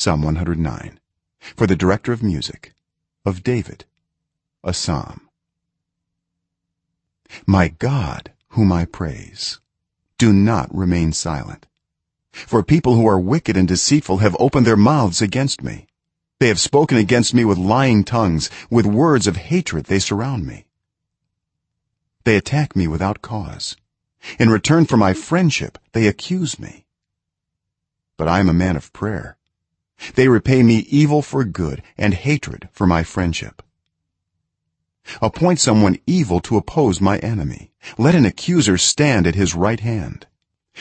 psalm 109 for the director of music of david a psalm. My god whom i praise do not remain silent. For people who are wicked and deceitful have opened their mouths against me. They have spoken against me with lying tongues. With words of hatred they surround me. They attack me without cause. In return for my friendship they accuse me. But i am a man of prayer they repay me evil for good and hatred for my friendship. Appoint someone evil to oppose my enemy. Let an accuser stand at his right hand.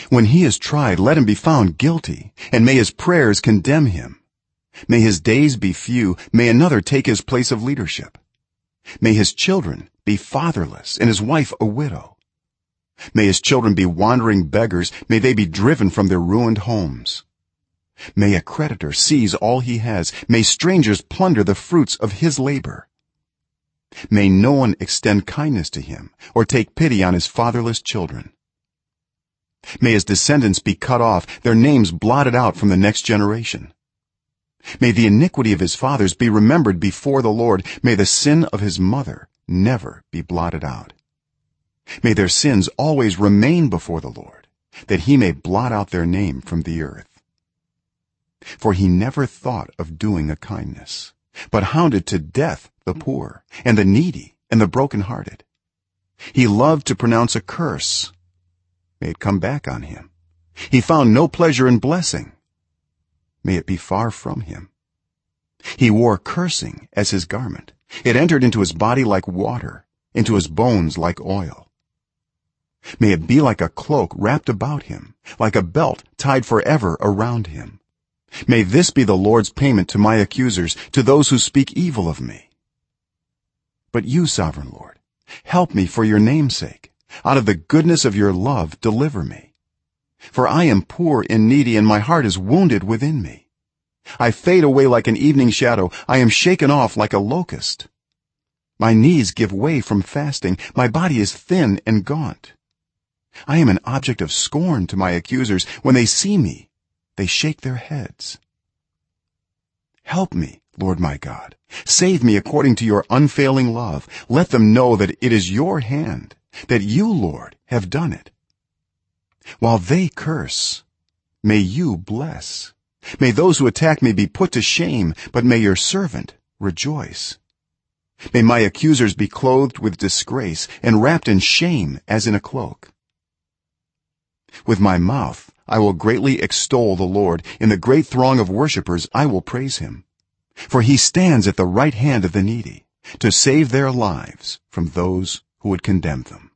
When he is tried let him be found guilty and may his prayers condemn him. May his days be few. May another take his place of leadership. May his children be fatherless and his wife a widow. May his children be wandering beggars. May they be driven from their ruined homes may a creditor seize all he has. May strangers plunder the fruits of his labor. May no one extend kindness to him or take pity on his fatherless children. May his descendants be cut off their names blotted out from the next generation. May the iniquity of his fathers be remembered before the lord. May the sin of his mother never be blotted out. May their sins always remain before the lord that he may blot out their name from the earth for he never thought of doing a kindness but hounded to death the poor and the needy and the broken-hearted. He loved to pronounce a curse. May it come back on him. He found no pleasure in blessing. May it be far from him. He wore cursing as his garment. It entered into his body like water into his bones like oil. May it be like a cloak wrapped about him like a belt tied forever around him may this be the lord's payment to my accusers to those who speak evil of me. But you sovereign lord help me for your name's sake out of the goodness of your love deliver me. For i am poor and needy and my heart is wounded within me. I fade away like an evening shadow. I am shaken off like a locust. My knees give way from fasting. My body is thin and gaunt. I am an object of scorn to my accusers. When they see me they shake their heads. Help me lord my god. Save me according to your unfailing love. Let them know that it is your hand that you lord have done it. While they curse may you bless. May those who attack me be put to shame but may your servant rejoice. May my accusers be clothed with disgrace and wrapped in shame as in a cloak with my mouth i will greatly extol the lord. In the great throng of worshippers i will praise him. For he stands at the right hand of the needy to save their lives from those who would condemn them